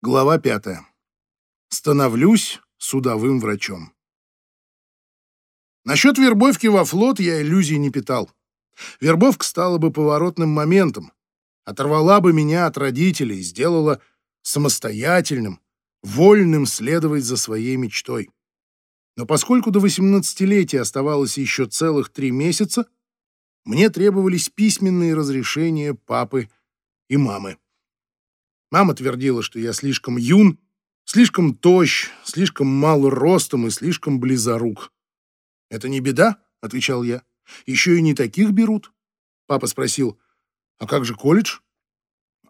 Глава пятая. Становлюсь судовым врачом. Насчет вербовки во флот я иллюзий не питал. Вербовка стала бы поворотным моментом, оторвала бы меня от родителей, сделала самостоятельным, вольным следовать за своей мечтой. Но поскольку до 18-летия оставалось еще целых три месяца, мне требовались письменные разрешения папы и мамы. Мама твердила, что я слишком юн, слишком тощ, слишком мал ростом и слишком близорук. «Это не беда», — отвечал я. «Еще и не таких берут». Папа спросил, «А как же колледж?»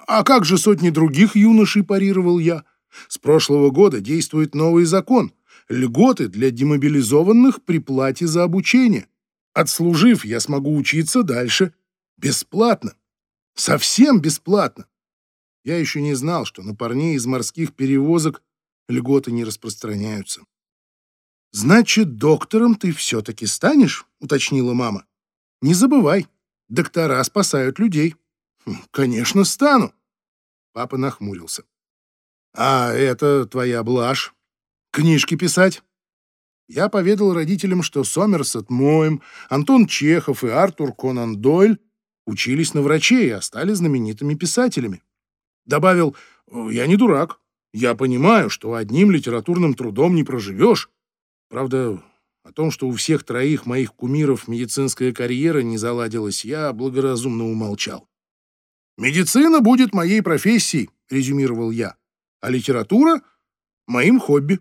«А как же сотни других юношей?» — парировал я. «С прошлого года действует новый закон. Льготы для демобилизованных при плате за обучение. Отслужив, я смогу учиться дальше бесплатно. Совсем бесплатно. Я еще не знал, что на парней из морских перевозок льготы не распространяются. «Значит, доктором ты все-таки станешь?» — уточнила мама. «Не забывай, доктора спасают людей». «Хм, «Конечно, стану». Папа нахмурился. «А это твоя блажь? Книжки писать?» Я поведал родителям, что Сомерсет Моем, Антон Чехов и Артур Конан Дойль учились на врачей и стали знаменитыми писателями. Добавил, я не дурак. Я понимаю, что одним литературным трудом не проживешь. Правда, о том, что у всех троих моих кумиров медицинская карьера не заладилась, я благоразумно умолчал. «Медицина будет моей профессией», — резюмировал я, «а литература — моим хобби».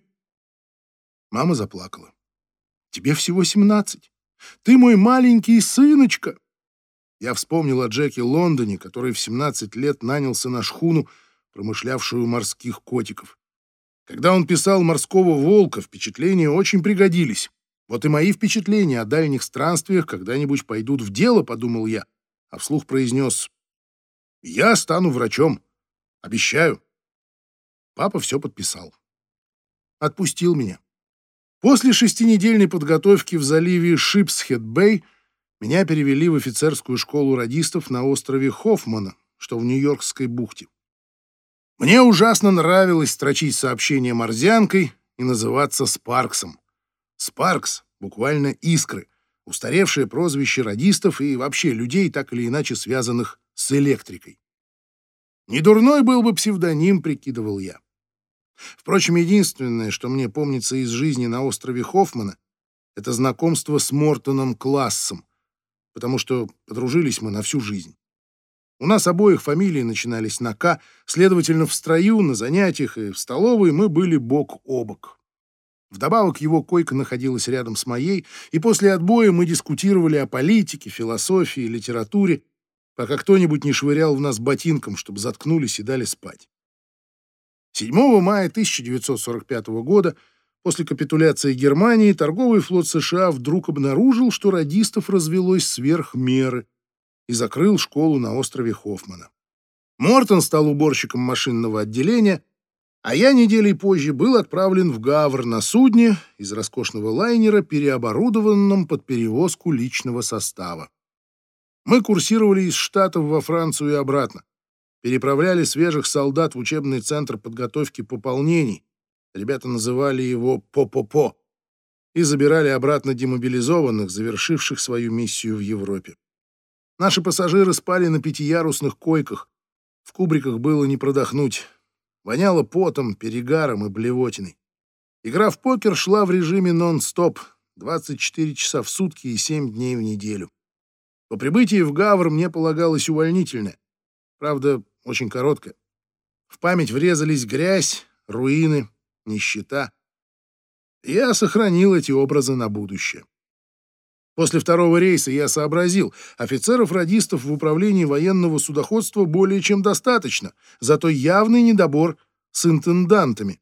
Мама заплакала. «Тебе всего семнадцать. Ты мой маленький сыночка. Я вспомнил о Джеке Лондоне, который в 17 лет нанялся на шхуну, промышлявшую морских котиков. Когда он писал «Морского волка», впечатления очень пригодились. Вот и мои впечатления о дальних странствиях когда-нибудь пойдут в дело, подумал я, а вслух произнес «Я стану врачом. Обещаю». Папа все подписал. Отпустил меня. После шестинедельной подготовки в заливе Шипсхед-Бэй меня перевели в офицерскую школу радистов на острове Хоффмана, что в Нью-Йоркской бухте. Мне ужасно нравилось строчить сообщения морзянкой и называться Спарксом. Спаркс — буквально искры, устаревшее прозвище радистов и вообще людей, так или иначе связанных с электрикой. Недурной был бы псевдоним, прикидывал я. Впрочем, единственное, что мне помнится из жизни на острове Хоффмана, это знакомство с Мортоном Классом, потому что подружились мы на всю жизнь. У нас обоих фамилии начинались на «К», следовательно, в строю, на занятиях и в столовой мы были бок о бок. Вдобавок его койка находилась рядом с моей, и после отбоя мы дискутировали о политике, философии, литературе, пока кто-нибудь не швырял в нас ботинком, чтобы заткнулись и дали спать. 7 мая 1945 года После капитуляции Германии торговый флот США вдруг обнаружил, что радистов развелось сверх меры и закрыл школу на острове Хоффмана. Мортон стал уборщиком машинного отделения, а я неделей позже был отправлен в Гавр на судне из роскошного лайнера, переоборудованном под перевозку личного состава. Мы курсировали из Штатов во Францию и обратно, переправляли свежих солдат в учебный центр подготовки пополнений, Ребята называли его «По-по-по» и забирали обратно демобилизованных, завершивших свою миссию в Европе. Наши пассажиры спали на пятиярусных койках. В кубриках было не продохнуть. Воняло потом, перегаром и блевотиной. Игра в покер шла в режиме нон-стоп, 24 часа в сутки и 7 дней в неделю. По прибытии в Гавр мне полагалось увольнительное. Правда, очень короткое. В память врезались грязь, руины, нищета. Я сохранил эти образы на будущее. После второго рейса я сообразил, офицеров-радистов в управлении военного судоходства более чем достаточно, зато явный недобор с интендантами.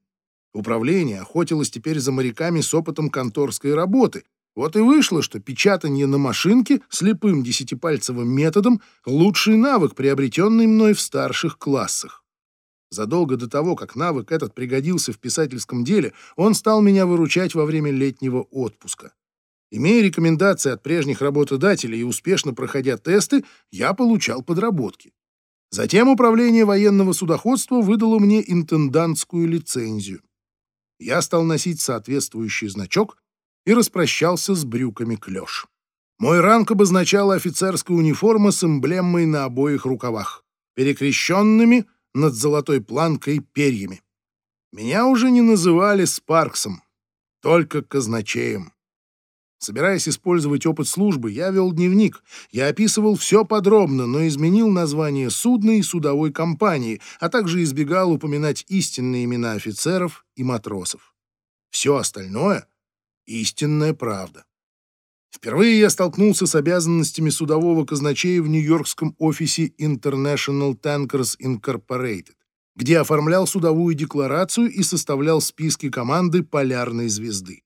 Управление охотилось теперь за моряками с опытом конторской работы. Вот и вышло, что печатание на машинке слепым десятипальцевым методом — лучший навык, приобретенный мной в старших классах. Задолго до того, как навык этот пригодился в писательском деле, он стал меня выручать во время летнего отпуска. Имея рекомендации от прежних работодателей и успешно проходя тесты, я получал подработки. Затем управление военного судоходства выдало мне интендантскую лицензию. Я стал носить соответствующий значок и распрощался с брюками клеш. Мой ранг обозначала офицерская униформа с эмблемой на обоих рукавах, перекрещенными над золотой планкой перьями. Меня уже не называли Спарксом, только казначеем. Собираясь использовать опыт службы, я вел дневник. Я описывал все подробно, но изменил название судна и судовой компании, а также избегал упоминать истинные имена офицеров и матросов. Все остальное — истинная правда. Впервые я столкнулся с обязанностями судового казначея в нью-йоркском офисе International Tankers Incorporated, где оформлял судовую декларацию и составлял списки команды «Полярной звезды».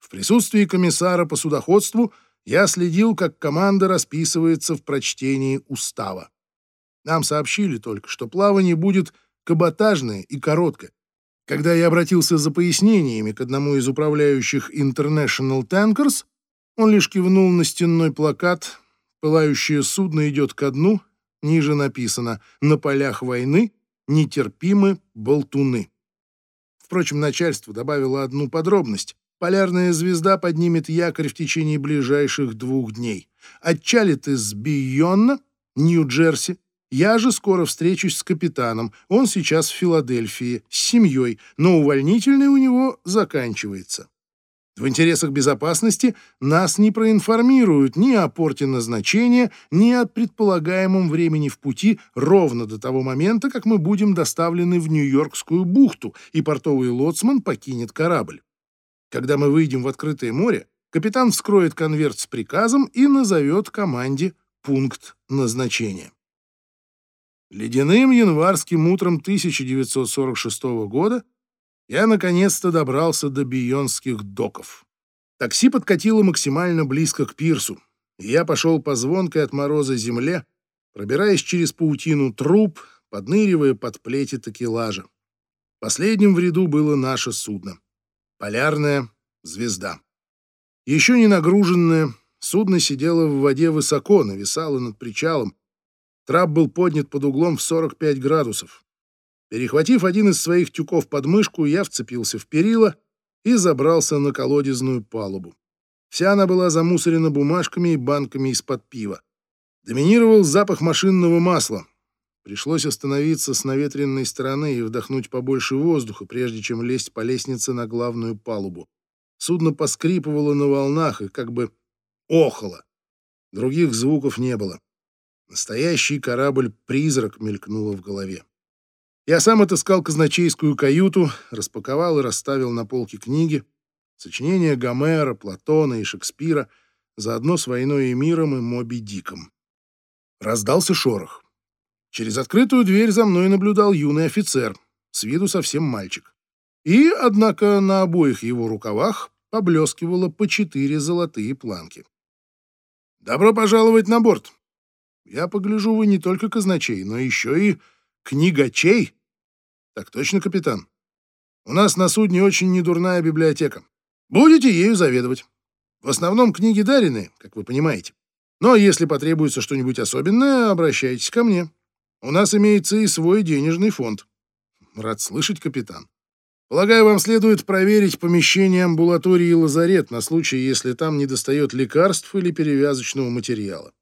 В присутствии комиссара по судоходству я следил, как команда расписывается в прочтении устава. Нам сообщили только, что плавание будет каботажное и короткое. Когда я обратился за пояснениями к одному из управляющих International Tankers, он лишь кивнул на стенной плакат «Пылающее судно идет ко дну», ниже написано «На полях войны нетерпимы болтуны». Впрочем, начальство добавило одну подробность. Полярная звезда поднимет якорь в течение ближайших двух дней. Отчалит из Бийонна, Нью-Джерси. Я же скоро встречусь с капитаном. Он сейчас в Филадельфии, с семьей, но увольнительный у него заканчивается. В интересах безопасности нас не проинформируют ни о порте назначения, ни о предполагаемом времени в пути ровно до того момента, как мы будем доставлены в Нью-Йоркскую бухту, и портовый лоцман покинет корабль. Когда мы выйдем в открытое море, капитан вскроет конверт с приказом и назовет команде пункт назначения. Ледяным январским утром 1946 года я наконец-то добрался до Бионских доков. Такси подкатило максимально близко к пирсу, и я пошел по звонкой от мороза земле, пробираясь через паутину труб, подныривая под плети такелажа. Последним в ряду было наше судно. Полярная звезда. Еще не нагруженное, судно сидело в воде высоко, нависало над причалом. Трап был поднят под углом в 45 градусов. Перехватив один из своих тюков под мышку, я вцепился в перила и забрался на колодезную палубу. Вся она была замусорена бумажками и банками из-под пива. Доминировал запах машинного масла. Пришлось остановиться с наветренной стороны и вдохнуть побольше воздуха, прежде чем лезть по лестнице на главную палубу. Судно поскрипывало на волнах и как бы охало. Других звуков не было. Настоящий корабль-призрак мелькнуло в голове. Я сам отыскал казначейскую каюту, распаковал и расставил на полке книги, сочинения Гомера, Платона и Шекспира, заодно с «Войной и миром» и «Моби Диком». Раздался шорох. Через открытую дверь за мной наблюдал юный офицер, с виду совсем мальчик. И, однако, на обоих его рукавах поблескивало по четыре золотые планки. «Добро пожаловать на борт. Я погляжу, вы не только казначей, но еще и книгачей». «Так точно, капитан. У нас на судне очень недурная библиотека. Будете ею заведовать. В основном книги дарены, как вы понимаете. Но если потребуется что-нибудь особенное, обращайтесь ко мне». У нас имеется и свой денежный фонд. Рад слышать, капитан. Полагаю, вам следует проверить помещение амбулатории и лазарет на случай, если там недостает лекарств или перевязочного материала.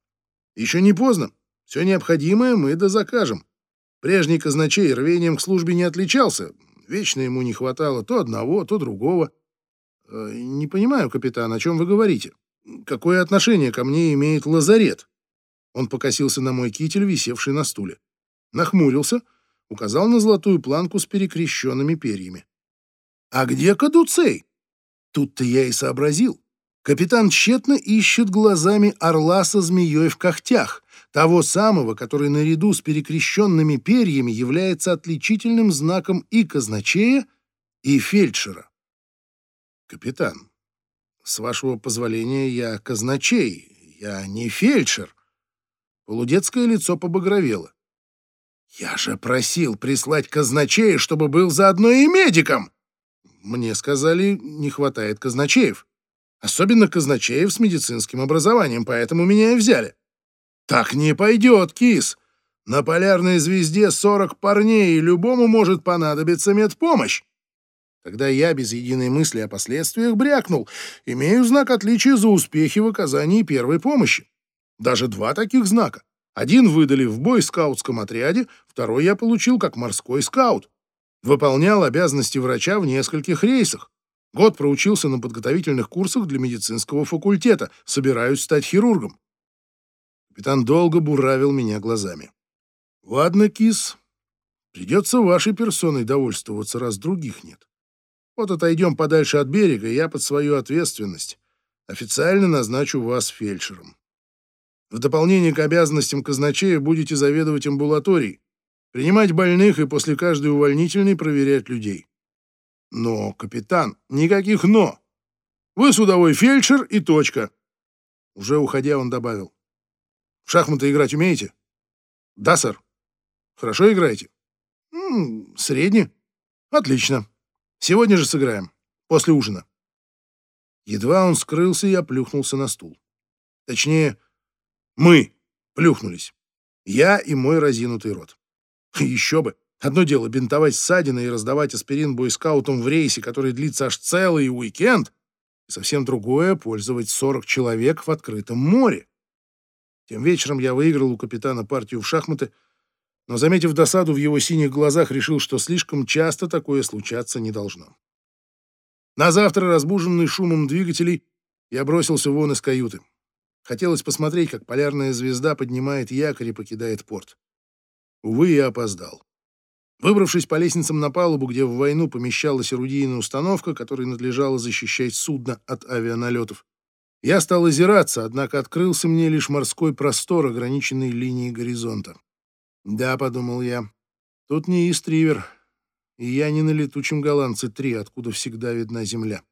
Еще не поздно. Все необходимое мы дозакажем. Прежний казначей рвением к службе не отличался. Вечно ему не хватало то одного, то другого. Э, не понимаю, капитан, о чем вы говорите. Какое отношение ко мне имеет лазарет? Он покосился на мой китель, висевший на стуле нахмурился, указал на золотую планку с перекрещенными перьями. «А где Кадуцей?» Тут-то я и сообразил. Капитан тщетно ищет глазами орла со змеей в когтях, того самого, который наряду с перекрещенными перьями является отличительным знаком и казначея, и фельдшера. «Капитан, с вашего позволения я казначей, я не фельдшер». Полудетское лицо побагровело. «Я же просил прислать казначея, чтобы был заодно и медиком!» Мне сказали, не хватает казначеев. Особенно казначеев с медицинским образованием, поэтому меня и взяли. «Так не пойдет, кис. На полярной звезде 40 парней, и любому может понадобиться медпомощь. Тогда я без единой мысли о последствиях брякнул. Имею знак отличия за успехи в оказании первой помощи. Даже два таких знака. Один выдали в бойскаутском отряде, второй я получил как морской скаут. Выполнял обязанности врача в нескольких рейсах. Год проучился на подготовительных курсах для медицинского факультета. Собираюсь стать хирургом. Капитан долго буравил меня глазами. «Ладно, кис, придется вашей персоной довольствоваться, раз других нет. Вот отойдем подальше от берега, и я под свою ответственность официально назначу вас фельдшером. В дополнение к обязанностям казначея будете заведовать амбулаторией, принимать больных и после каждой увольнительной проверять людей. Но, капитан, никаких «но». Вы судовой фельдшер и точка. Уже уходя, он добавил. В шахматы играть умеете? Да, сэр. Хорошо играете? М средне. Отлично. Сегодня же сыграем. После ужина. Едва он скрылся, я плюхнулся на стул. Точнее, мы плюхнулись. Я и мой разинутый рот. Еще бы. Одно дело бинтовать ссадины и раздавать аспирин бойскаутам в рейсе, который длится аж целый уикенд, совсем другое — пользовать 40 человек в открытом море. Тем вечером я выиграл у капитана партию в шахматы, но, заметив досаду в его синих глазах, решил, что слишком часто такое случаться не должно. На завтра, разбуженный шумом двигателей, я бросился вон из каюты. Хотелось посмотреть, как полярная звезда поднимает якорь и покидает порт. Увы, я опоздал. Выбравшись по лестницам на палубу, где в войну помещалась орудийная установка, которой надлежало защищать судно от авианалетов, я стал озираться, однако открылся мне лишь морской простор, ограниченный линией горизонта. «Да», — подумал я, — «тут не Истривер, и я не на летучем голландце-3, откуда всегда видна земля».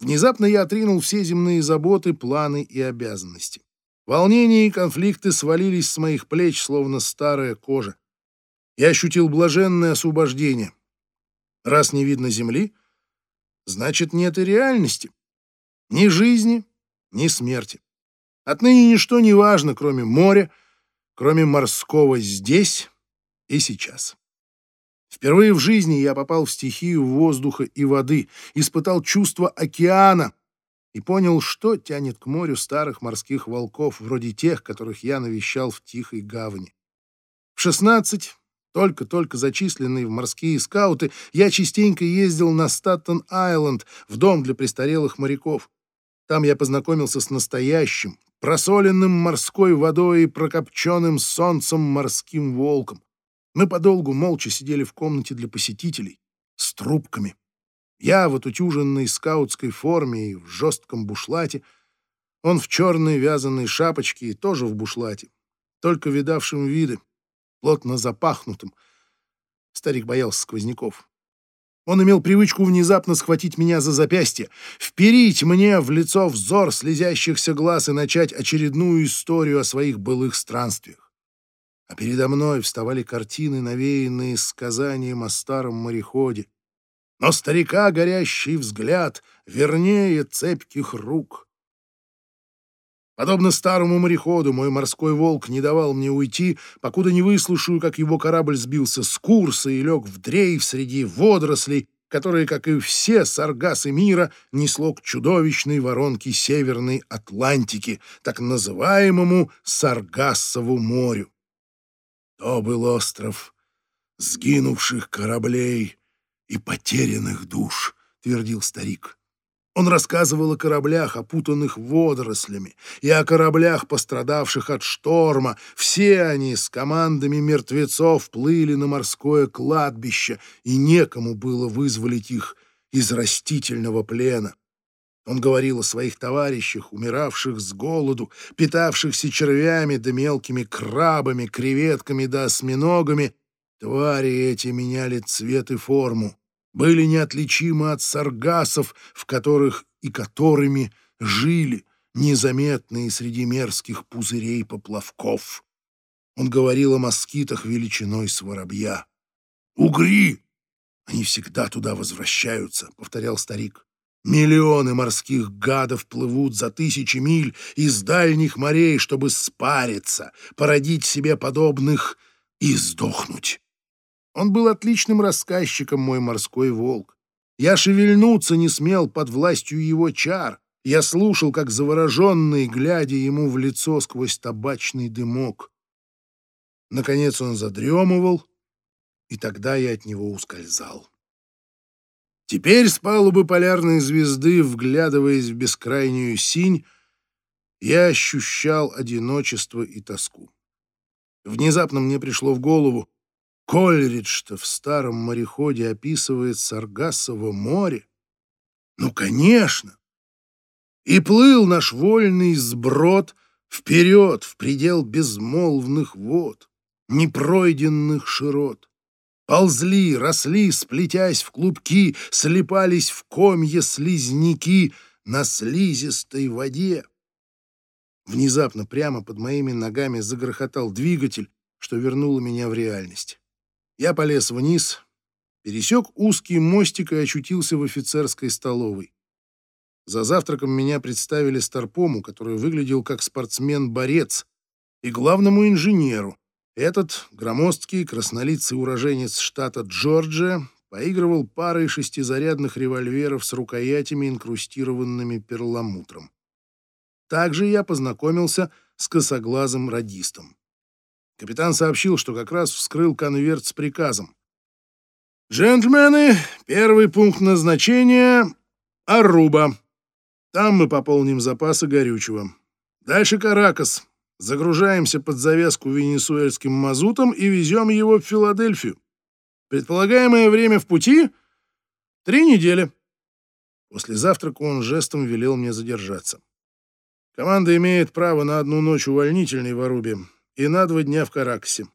Внезапно я отринул все земные заботы, планы и обязанности. Волнения и конфликты свалились с моих плеч, словно старая кожа. Я ощутил блаженное освобождение. Раз не видно земли, значит, нет и реальности. Ни жизни, ни смерти. Отныне ничто не важно, кроме моря, кроме морского здесь и сейчас. Впервые в жизни я попал в стихию воздуха и воды, испытал чувство океана и понял, что тянет к морю старых морских волков, вроде тех, которых я навещал в Тихой гавани. В шестнадцать только-только зачисленный в морские скауты, я частенько ездил на Статтон-Айленд, в дом для престарелых моряков. Там я познакомился с настоящим, просоленным морской водой и прокопченным солнцем морским волком. Мы подолгу молча сидели в комнате для посетителей, с трубками. Я в отутюженной скаутской форме и в жестком бушлате, он в черной вязаной шапочке и тоже в бушлате, только видавшим виды плотно запахнутым. Старик боялся сквозняков. Он имел привычку внезапно схватить меня за запястье, вперить мне в лицо взор слезящихся глаз и начать очередную историю о своих былых странствиях. А передо мной вставали картины, навеянные сказанием о старом мореходе. Но старика горящий взгляд вернее цепких рук — Подобно старому мореходу, мой морской волк не давал мне уйти, покуда не выслушаю, как его корабль сбился с курса и лег в дрейф среди водорослей, которые, как и все саргасы мира, несло к чудовищной воронке Северной Атлантики, так называемому Саргассову морю. То был остров сгинувших кораблей и потерянных душ, твердил старик. Он рассказывал о кораблях, опутанных водорослями, и о кораблях, пострадавших от шторма. Все они с командами мертвецов плыли на морское кладбище, и некому было вызволить их из растительного плена. Он говорил о своих товарищах, умиравших с голоду, питавшихся червями да мелкими крабами, креветками да осьминогами. Твари эти меняли цвет и форму были неотличимы от саргасов, в которых и которыми жили, незаметные среди мерзких пузырей поплавков. Он говорил о москитах величиной с воробья. «Угри! Они всегда туда возвращаются», — повторял старик. Миллионы морских гадов плывут за тысячи миль из дальних морей, чтобы спариться, породить себе подобных и сдохнуть. Он был отличным рассказчиком, мой морской волк. Я шевельнуться не смел под властью его чар. Я слушал, как завороженный, глядя ему в лицо сквозь табачный дымок. Наконец он задремывал, и тогда я от него ускользал. Теперь с палубы полярной звезды, вглядываясь в бескрайнюю синь, я ощущал одиночество и тоску. Внезапно мне пришло в голову, Кольридж-то в старом мореходе описывает Саргассово море. Ну, конечно! И плыл наш вольный сброд вперед в предел безмолвных вод, непройденных широт. Ползли, росли, сплетясь в клубки, слепались в комья слизняки на слизистой воде. Внезапно прямо под моими ногами загрохотал двигатель, что вернуло меня в реальность. Я полез вниз, пересек узкий мостик и очутился в офицерской столовой. За завтраком меня представили Старпому, который выглядел как спортсмен-борец, и главному инженеру, этот громоздкий краснолицый уроженец штата Джорджия поигрывал парой шестизарядных револьверов с рукоятями, инкрустированными перламутром. Также я познакомился с косоглазым радистом. Капитан сообщил, что как раз вскрыл конверт с приказом. «Джентльмены, первый пункт назначения — Аруба. Там мы пополним запасы горючего. Дальше Каракас, Загружаемся под завязку венесуэльским мазутом и везем его в Филадельфию. Предполагаемое время в пути — три недели. После завтрака он жестом велел мне задержаться. Команда имеет право на одну ночь увольнительной в Арубе и на два дня в Каракасе.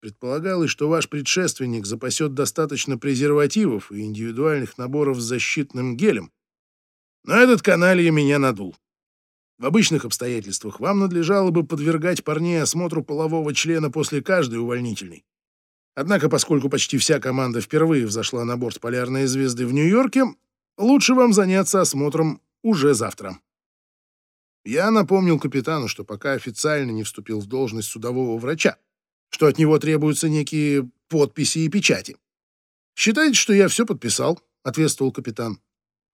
Предполагалось, что ваш предшественник запасет достаточно презервативов и индивидуальных наборов с защитным гелем. Но этот каналья меня надул. В обычных обстоятельствах вам надлежало бы подвергать парней осмотру полового члена после каждой увольнительной. Однако, поскольку почти вся команда впервые взошла на борт полярной звезды в Нью-Йорке, лучше вам заняться осмотром уже завтра. Я напомнил капитану, что пока официально не вступил в должность судового врача, что от него требуются некие подписи и печати. «Считайте, что я все подписал», — ответствовал капитан.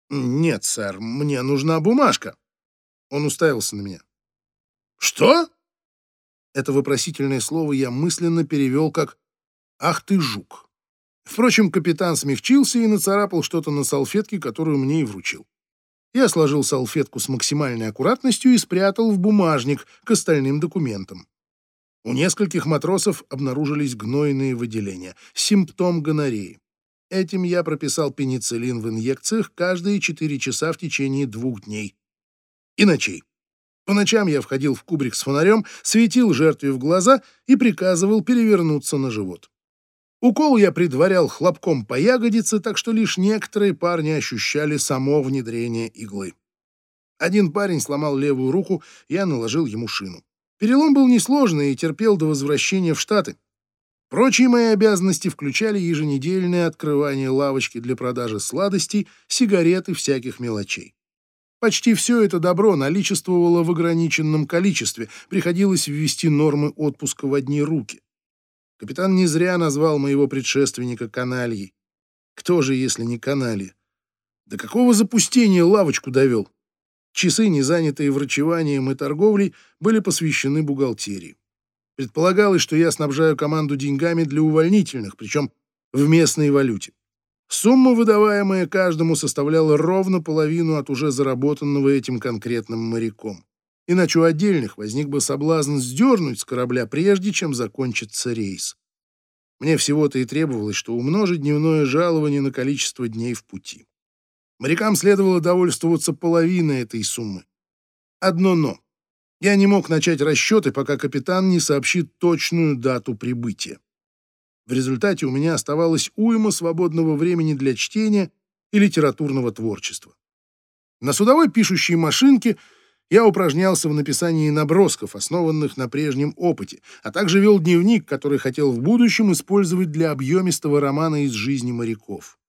«Нет, сэр, мне нужна бумажка». Он уставился на меня. «Что?» Это вопросительное слово я мысленно перевел как «Ах ты, жук!». Впрочем, капитан смягчился и нацарапал что-то на салфетке, которую мне и вручил. Я сложил салфетку с максимальной аккуратностью и спрятал в бумажник к остальным документам. У нескольких матросов обнаружились гнойные выделения, симптом гонореи. Этим я прописал пенициллин в инъекциях каждые 4 часа в течение двух дней и ночей. По ночам я входил в кубрик с фонарем, светил жертве в глаза и приказывал перевернуться на живот. Укол я предварял хлопком по ягодице, так что лишь некоторые парни ощущали само внедрение иглы. Один парень сломал левую руку, я наложил ему шину. Перелом был несложный и терпел до возвращения в Штаты. Прочие мои обязанности включали еженедельное открывание лавочки для продажи сладостей, сигарет и всяких мелочей. Почти все это добро наличествовало в ограниченном количестве, приходилось ввести нормы отпуска в одни руки. Капитан не зря назвал моего предшественника канальей. Кто же, если не каналья? До какого запустения лавочку довел? Часы, не занятые врачеванием и торговлей, были посвящены бухгалтерии. Предполагалось, что я снабжаю команду деньгами для увольнительных, причем в местной валюте. Сумма, выдаваемая каждому, составляла ровно половину от уже заработанного этим конкретным моряком. Иначе у отдельных возник бы соблазн сдернуть с корабля, прежде чем закончится рейс. Мне всего-то и требовалось, что умножить дневное жалование на количество дней в пути. Морякам следовало довольствоваться половиной этой суммы. Одно «но». Я не мог начать расчеты, пока капитан не сообщит точную дату прибытия. В результате у меня оставалось уйма свободного времени для чтения и литературного творчества. На судовой пишущей машинке я упражнялся в написании набросков, основанных на прежнем опыте, а также вел дневник, который хотел в будущем использовать для объемистого романа из жизни моряков.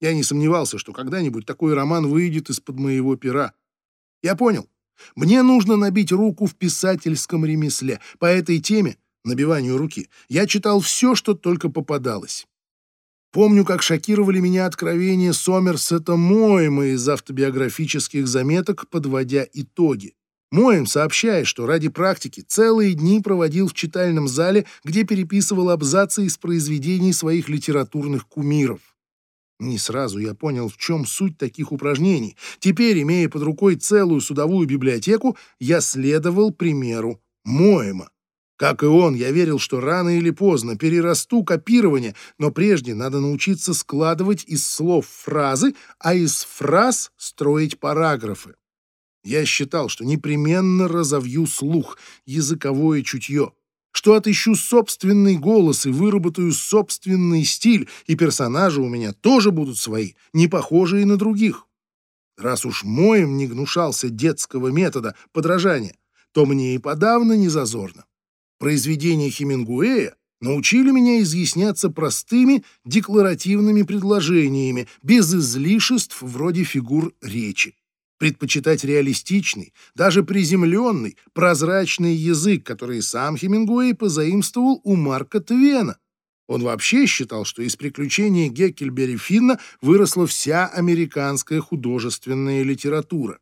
Я не сомневался, что когда-нибудь такой роман выйдет из-под моего пера. Я понял. Мне нужно набить руку в писательском ремесле. По этой теме, набиванию руки, я читал все, что только попадалось. Помню, как шокировали меня откровения Сомерсета Моэма из автобиографических заметок, подводя итоги. Моем сообщает, что ради практики целые дни проводил в читальном зале, где переписывал абзацы из произведений своих литературных кумиров. Не сразу я понял, в чем суть таких упражнений. Теперь, имея под рукой целую судовую библиотеку, я следовал примеру Моэма. Как и он, я верил, что рано или поздно перерасту копирование, но прежде надо научиться складывать из слов фразы, а из фраз строить параграфы. Я считал, что непременно разовью слух, языковое чутье, что отыщу собственный голос и выработаю собственный стиль, и персонажи у меня тоже будут свои, не похожие на других. Раз уж моим не гнушался детского метода подражания, то мне и подавно не зазорно. Произведения Хемингуэя научили меня изъясняться простыми декларативными предложениями, без излишеств вроде фигур речи. Предпочитать реалистичный, даже приземленный, прозрачный язык, который сам Хемингуэй позаимствовал у Марка Твена. Он вообще считал, что из приключений Геккельбери Финна выросла вся американская художественная литература.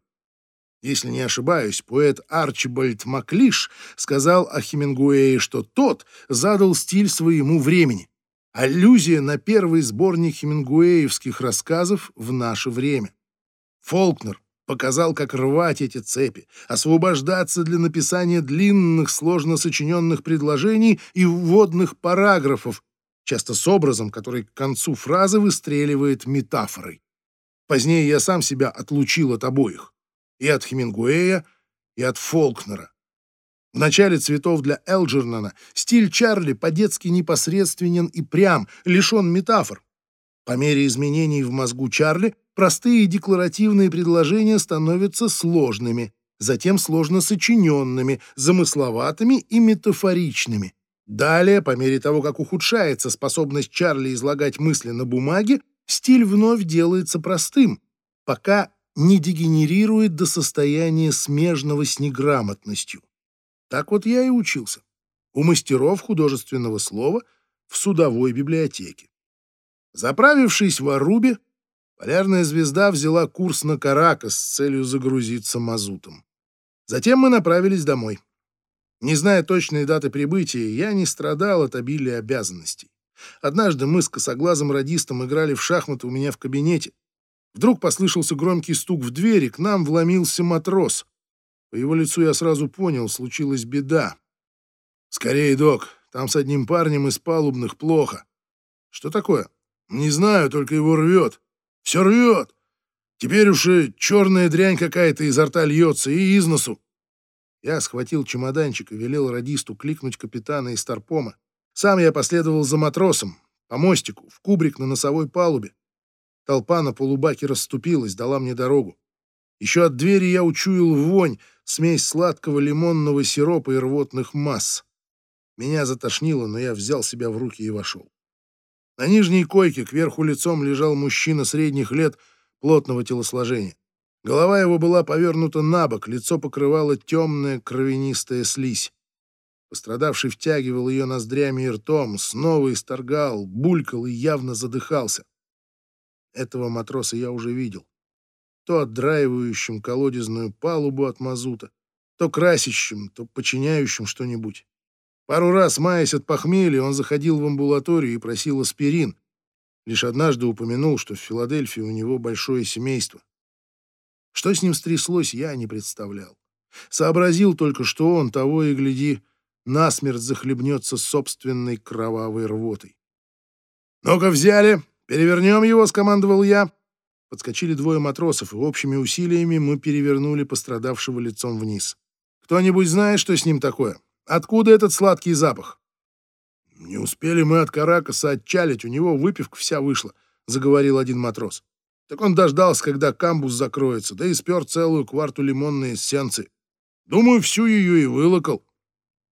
Если не ошибаюсь, поэт Арчибальд Маклиш сказал о Хемингуэе, что тот задал стиль своему времени. Аллюзия на первый сборник хемингуэевских рассказов в наше время. Фолкнер показал, как рвать эти цепи, освобождаться для написания длинных, сложно сочиненных предложений и вводных параграфов, часто с образом, который к концу фразы выстреливает метафорой. Позднее я сам себя отлучил от обоих и от Хемингуэя, и от Фолкнера. В начале «Цветов для Элджернона» стиль Чарли по-детски непосредственен и прям, лишен метафор. По мере изменений в мозгу Чарли простые декларативные предложения становятся сложными, затем сложно сочиненными, замысловатыми и метафоричными. Далее, по мере того, как ухудшается способность Чарли излагать мысли на бумаге, стиль вновь делается простым, пока не дегенерирует до состояния смежного с неграмотностью. Так вот я и учился. У мастеров художественного слова в судовой библиотеке. Заправившись в Арубе, полярная звезда взяла курс на Каракас с целью загрузиться мазутом. Затем мы направились домой. Не зная точной даты прибытия, я не страдал от обилия обязанностей. Однажды мы с косоглазым радистом играли в шахматы у меня в кабинете. Вдруг послышался громкий стук в двери, к нам вломился матрос. По его лицу я сразу понял, случилась беда. «Скорее, док, там с одним парнем из палубных плохо». «Что такое?» «Не знаю, только его рвет. Все рвет. Теперь уж и черная дрянь какая-то изо рта льется и из носу». Я схватил чемоданчик и велел радисту кликнуть капитана из Старпома. Сам я последовал за матросом, по мостику, в кубрик на носовой палубе. Толпа на полубаке расступилась, дала мне дорогу. Еще от двери я учуял вонь, смесь сладкого лимонного сиропа и рвотных масс. Меня затошнило, но я взял себя в руки и вошел. На нижней койке кверху лицом лежал мужчина средних лет плотного телосложения. Голова его была повернута на бок, лицо покрывало темная кровянистая слизь. Пострадавший втягивал ее ноздрями и ртом, снова исторгал, булькал и явно задыхался. Этого матроса я уже видел. То отдраивающим колодезную палубу от мазута, то красящим, то подчиняющим что-нибудь. Пару раз, маясь от похмелья, он заходил в амбулаторию и просил аспирин. Лишь однажды упомянул, что в Филадельфии у него большое семейство. Что с ним стряслось, я не представлял. Сообразил только, что он, того и гляди, насмерть захлебнется собственной кровавой рвотой. «Ну-ка взяли!» «Перевернем его», — скомандовал я. Подскочили двое матросов, и общими усилиями мы перевернули пострадавшего лицом вниз. «Кто-нибудь знает, что с ним такое? Откуда этот сладкий запах?» «Не успели мы от Каракаса отчалить, у него выпивка вся вышла», — заговорил один матрос. «Так он дождался, когда камбус закроется, да и спер целую кварту лимонной эссенции. Думаю, всю ее и вылокал».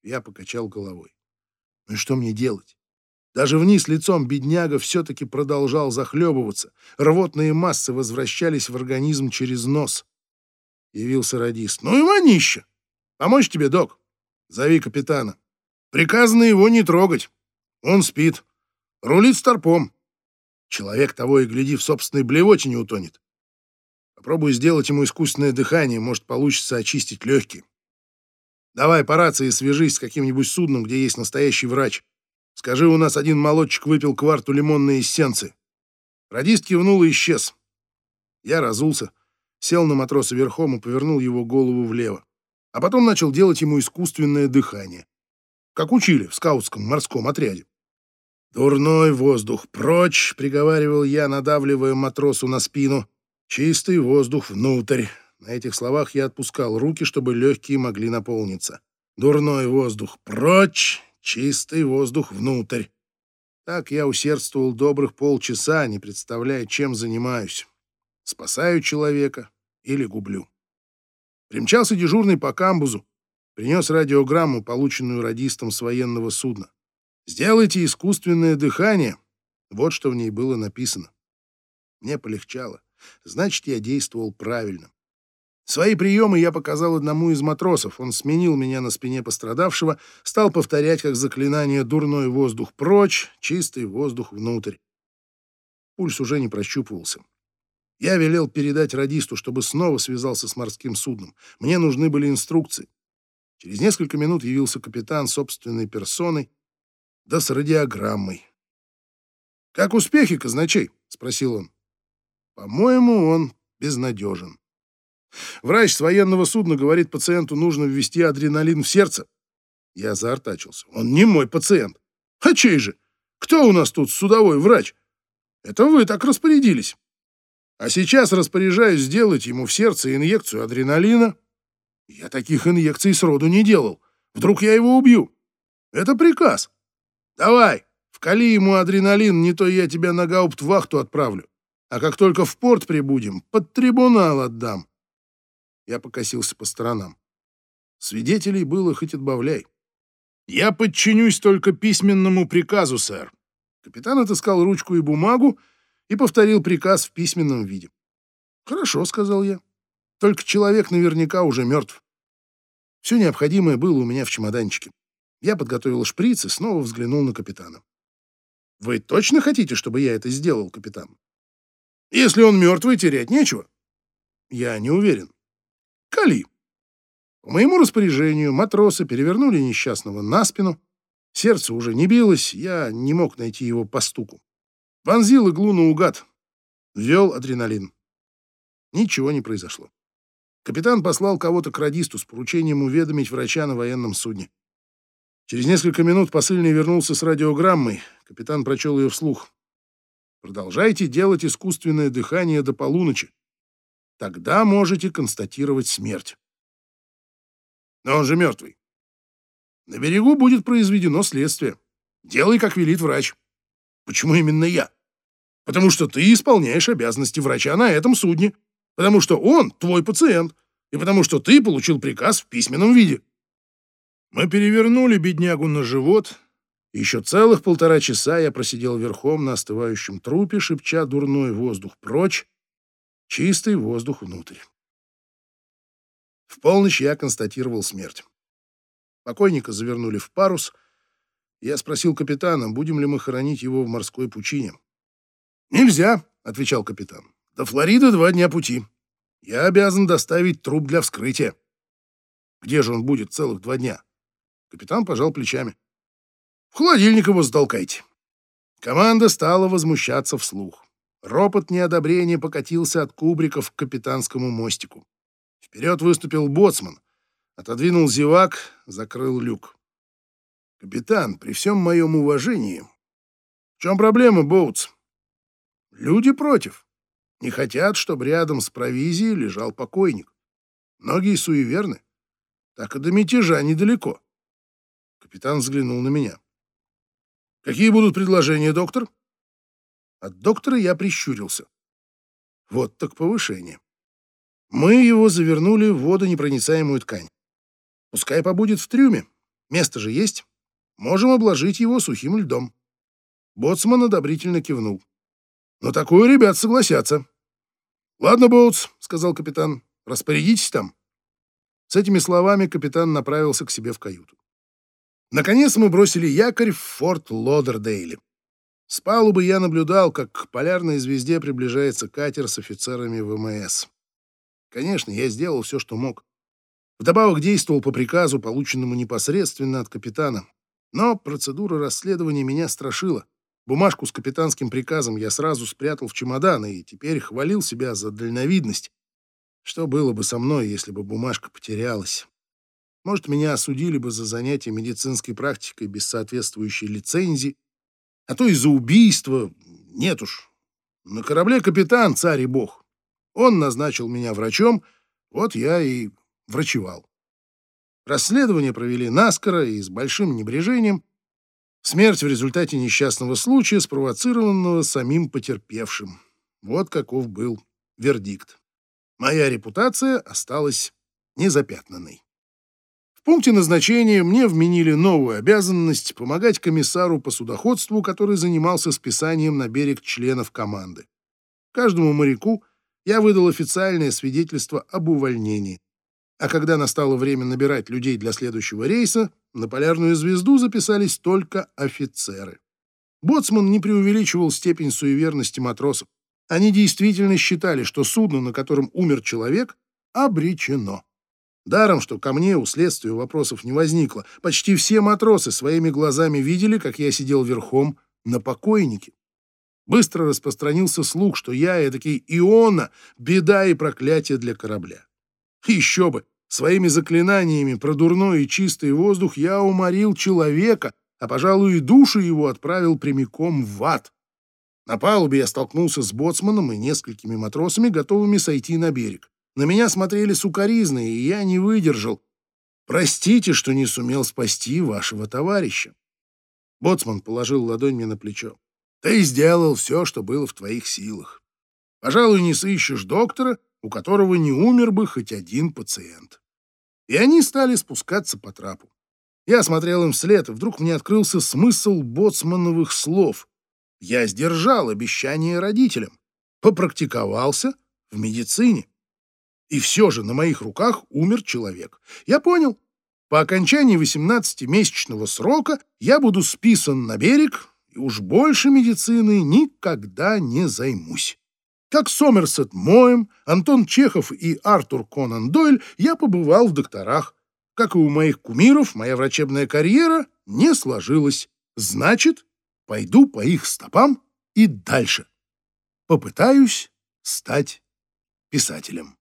Я покачал головой. «Ну и что мне делать? Даже вниз лицом бедняга все-таки продолжал захлебываться. Рвотные массы возвращались в организм через нос. Явился радист. «Ну и манище! Помочь тебе, док? Зови капитана. Приказано его не трогать. Он спит. Рулит старпом. Человек того и гляди в собственной блевотине утонет. Попробую сделать ему искусственное дыхание, может, получится очистить легкие. Давай по рации свяжись с каким-нибудь судном, где есть настоящий врач. Скажи, у нас один молодчик выпил кварту лимонной эссенции. Радист кивнул и исчез. Я разулся, сел на матроса верхом и повернул его голову влево. А потом начал делать ему искусственное дыхание. Как учили в скаутском морском отряде. «Дурной воздух прочь!» — приговаривал я, надавливая матросу на спину. «Чистый воздух внутрь!» На этих словах я отпускал руки, чтобы легкие могли наполниться. «Дурной воздух прочь!» Чистый воздух внутрь. Так я усердствовал добрых полчаса, не представляя, чем занимаюсь. Спасаю человека или гублю. Примчался дежурный по камбузу, принес радиограмму, полученную радистом с военного судна. «Сделайте искусственное дыхание». Вот что в ней было написано. Мне полегчало. Значит, я действовал правильно. Свои приемы я показал одному из матросов. Он сменил меня на спине пострадавшего, стал повторять как заклинание «дурной воздух прочь, чистый воздух внутрь». Пульс уже не прощупывался. Я велел передать радисту, чтобы снова связался с морским судном. Мне нужны были инструкции. Через несколько минут явился капитан собственной персоной, да с радиограммой. «Как успехи, казначей?» — спросил он. «По-моему, он безнадежен». Врач с военного судна говорит, пациенту нужно ввести адреналин в сердце. Я заортачился. Он не мой пациент. А чей же? Кто у нас тут судовой врач? Это вы так распорядились. А сейчас распоряжаюсь сделать ему в сердце инъекцию адреналина. Я таких инъекций сроду не делал. Вдруг я его убью. Это приказ. Давай, вкали ему адреналин, не то я тебя на гауптвахту отправлю. А как только в порт прибудем, под трибунал отдам. Я покосился по сторонам. Свидетелей было хоть отбавляй. «Я подчинюсь только письменному приказу, сэр». Капитан отыскал ручку и бумагу и повторил приказ в письменном виде. «Хорошо», — сказал я. «Только человек наверняка уже мертв». Все необходимое было у меня в чемоданчике. Я подготовил шприц и снова взглянул на капитана. «Вы точно хотите, чтобы я это сделал, капитан? Если он мертвый, терять нечего». «Я не уверен. Кали. По моему распоряжению матросы перевернули несчастного на спину. Сердце уже не билось, я не мог найти его по стуку. Вонзил иглу наугад. Ввел адреналин. Ничего не произошло. Капитан послал кого-то к радисту с поручением уведомить врача на военном судне. Через несколько минут посыльный вернулся с радиограммой. Капитан прочел ее вслух. «Продолжайте делать искусственное дыхание до полуночи. Тогда можете констатировать смерть. Но он же мертвый. На берегу будет произведено следствие. Делай, как велит врач. Почему именно я? Потому что ты исполняешь обязанности врача на этом судне. Потому что он твой пациент. И потому что ты получил приказ в письменном виде. Мы перевернули беднягу на живот. Еще целых полтора часа я просидел верхом на остывающем трупе, шепча дурной воздух прочь, Чистый воздух внутрь. В полночь я констатировал смерть. Покойника завернули в парус. Я спросил капитана, будем ли мы хоронить его в морской пучине. «Нельзя», — отвечал капитан. «До Флориды два дня пути. Я обязан доставить труп для вскрытия». «Где же он будет целых два дня?» Капитан пожал плечами. «В холодильник его затолкайте». Команда стала возмущаться вслух. Ропот неодобрения покатился от кубриков к капитанскому мостику. Вперед выступил боцман, отодвинул зевак, закрыл люк. «Капитан, при всем моем уважении...» «В чем проблема, Боутс?» «Люди против. Не хотят, чтобы рядом с провизией лежал покойник. Многие суеверны. Так и до мятежа недалеко». Капитан взглянул на меня. «Какие будут предложения, доктор?» От доктора я прищурился. Вот так повышение. Мы его завернули в водонепроницаемую ткань. Пускай побудет в трюме. Место же есть. Можем обложить его сухим льдом. Боцман одобрительно кивнул. «Но такое ребят согласятся». «Ладно, Боутс», — сказал капитан, — «распорядитесь там». С этими словами капитан направился к себе в каюту. Наконец мы бросили якорь в форт Лодердейле. С палубы я наблюдал, как к полярной звезде приближается катер с офицерами ВМС. Конечно, я сделал все, что мог. Вдобавок действовал по приказу, полученному непосредственно от капитана. Но процедура расследования меня страшила. Бумажку с капитанским приказом я сразу спрятал в чемодан и теперь хвалил себя за дальновидность. Что было бы со мной, если бы бумажка потерялась? Может, меня осудили бы за занятие медицинской практикой без соответствующей лицензии, а то и за убийство. Нет уж. На корабле капитан, царь и бог. Он назначил меня врачом, вот я и врачевал. Расследование провели наскоро и с большим небрежением. Смерть в результате несчастного случая, спровоцированного самим потерпевшим. Вот каков был вердикт. Моя репутация осталась незапятнанной. В пункте назначения мне вменили новую обязанность помогать комиссару по судоходству, который занимался списанием на берег членов команды. Каждому моряку я выдал официальное свидетельство об увольнении. А когда настало время набирать людей для следующего рейса, на полярную звезду записались только офицеры. Боцман не преувеличивал степень суеверности матросов. Они действительно считали, что судно, на котором умер человек, обречено. Даром, что ко мне у следствия вопросов не возникло. Почти все матросы своими глазами видели, как я сидел верхом на покойнике. Быстро распространился слух, что я эдакий Иона, беда и проклятие для корабля. Еще бы, своими заклинаниями про дурной и чистый воздух я уморил человека, а, пожалуй, и душу его отправил прямиком в ад. На палубе я столкнулся с боцманом и несколькими матросами, готовыми сойти на берег. На меня смотрели сукоризно, и я не выдержал. Простите, что не сумел спасти вашего товарища. Боцман положил ладонь мне на плечо. Ты сделал все, что было в твоих силах. Пожалуй, не сыщешь доктора, у которого не умер бы хоть один пациент. И они стали спускаться по трапу. Я смотрел им вслед, и вдруг мне открылся смысл боцмановых слов. Я сдержал обещание родителям, попрактиковался в медицине. И все же на моих руках умер человек. Я понял. По окончании 18-месячного срока я буду списан на берег, и уж больше медицины никогда не займусь. Как Сомерсет Моем, Антон Чехов и Артур Конан Дойль я побывал в докторах. Как и у моих кумиров, моя врачебная карьера не сложилась. Значит, пойду по их стопам и дальше. Попытаюсь стать писателем.